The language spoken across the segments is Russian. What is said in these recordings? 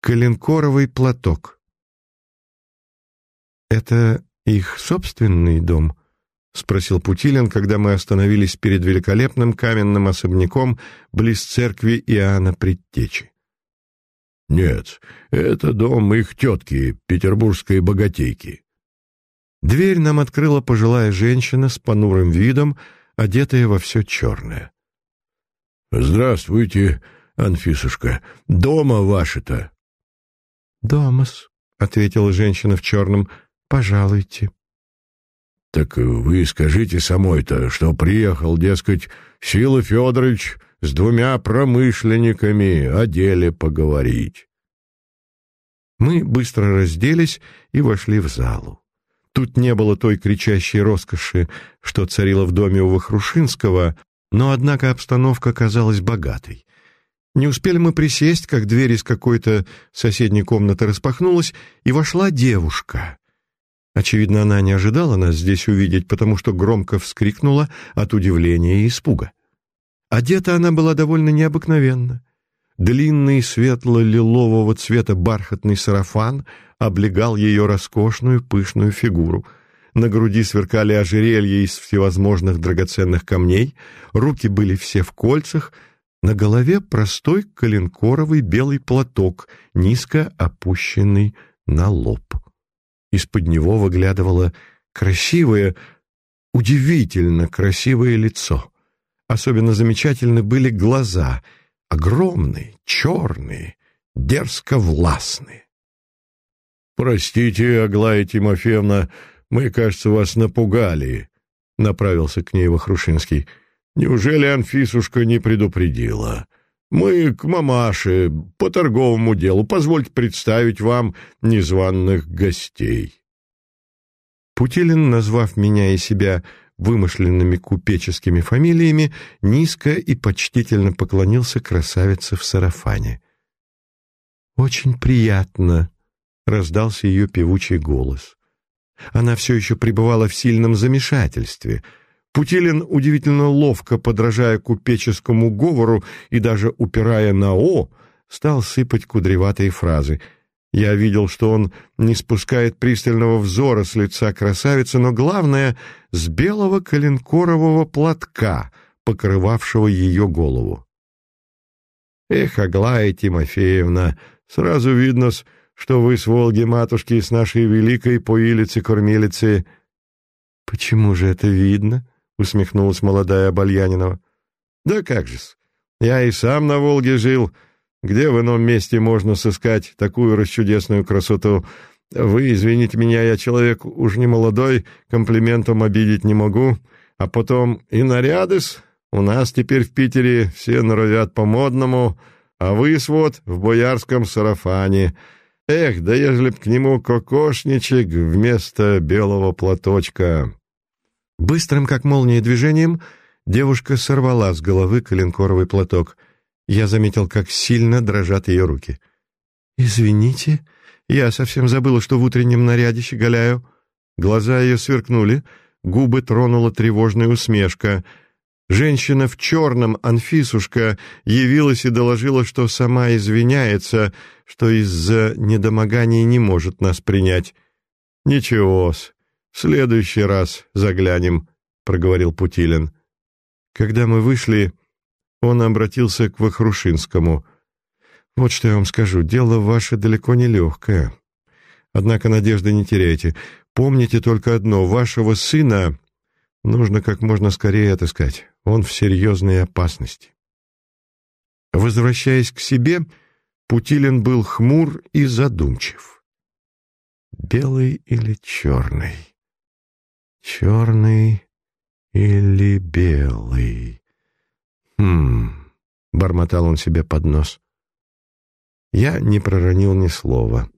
Коленкоровый платок. «Это их собственный дом?» — спросил Путилин, когда мы остановились перед великолепным каменным особняком близ церкви Иоанна Предтечи. «Нет, это дом их тетки, петербургской богатейки». Дверь нам открыла пожилая женщина с понурым видом, одетая во все черное. «Здравствуйте, Анфисушка. Дома ваши-то?» «Домас», — ответила женщина в черном. «Пожалуйте». «Так вы скажите самой-то, что приехал, дескать, Сила Федорович с двумя промышленниками о деле поговорить». Мы быстро разделись и вошли в залу. Тут не было той кричащей роскоши, что царила в доме у Вахрушинского, но, однако, обстановка казалась богатой. Не успели мы присесть, как дверь из какой-то соседней комнаты распахнулась, и вошла девушка. Очевидно, она не ожидала нас здесь увидеть, потому что громко вскрикнула от удивления и испуга. Одета она была довольно необыкновенно. Длинный светло-лилового цвета бархатный сарафан облегал ее роскошную пышную фигуру. На груди сверкали ожерелья из всевозможных драгоценных камней, руки были все в кольцах, на голове простой коленкоровый белый платок, низко опущенный на лоб. Из-под него выглядывало красивое, удивительно красивое лицо. Особенно замечательны были глаза — огромные, черные, дерзко властные. «Простите, Аглая Тимофеевна, мы, кажется, вас напугали», — направился к ней Вахрушинский. «Неужели Анфисушка не предупредила? Мы к мамаше, по торговому делу. Позвольте представить вам незваных гостей». Путилин, назвав меня и себя вымышленными купеческими фамилиями, низко и почтительно поклонился красавице в сарафане. «Очень приятно», — раздался ее певучий голос. Она все еще пребывала в сильном замешательстве. Путилин, удивительно ловко подражая купеческому говору и даже упирая на «о», стал сыпать кудреватые фразы — я видел, что он не спускает пристального взора с лица красавицы, но главное — с белого коленкорового платка, покрывавшего ее голову. «Эх, Аглая Тимофеевна, сразу видно, что вы с Волги матушки с нашей великой поилицы-кормилицы...» «Почему же это видно?» — усмехнулась молодая Обальянинова. «Да как же-с, я и сам на Волге жил...» Где в ином месте можно сыскать такую расчудесную красоту? Вы, извините меня, я человек уж не молодой, комплиментом обидеть не могу. А потом и наряды-с. У нас теперь в Питере все норовят по-модному, а вы, свод, в боярском сарафане. Эх, да ежели б к нему кокошничек вместо белого платочка. Быстрым, как молния, движением девушка сорвала с головы коленкоровый платок — я заметил, как сильно дрожат ее руки. «Извините, я совсем забыла, что в утреннем наряде щеголяю». Глаза ее сверкнули, губы тронула тревожная усмешка. Женщина в черном, Анфисушка, явилась и доложила, что сама извиняется, что из-за недомогания не может нас принять. «Ничего-с, следующий раз заглянем», — проговорил Путилин. Когда мы вышли, он обратился к Вахрушинскому. «Вот что я вам скажу, дело ваше далеко не легкое. Однако надежды не теряйте. Помните только одно, вашего сына нужно как можно скорее отыскать. Он в серьезной опасности». Возвращаясь к себе, Путилин был хмур и задумчив. «Белый или черный? Черный или белый?» «Хм...» — бормотал он себе под нос. Я не проронил ни слова,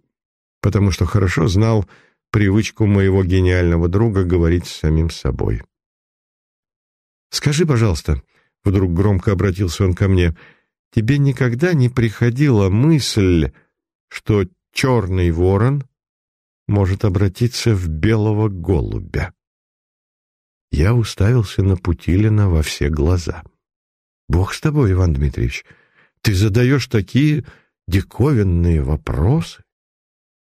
потому что хорошо знал привычку моего гениального друга говорить с самим собой. «Скажи, пожалуйста», — вдруг громко обратился он ко мне, — «тебе никогда не приходила мысль, что черный ворон может обратиться в белого голубя?» Я уставился на Путилина во все глаза. Бог с тобой, Иван Дмитриевич. Ты задаешь такие диковинные вопросы.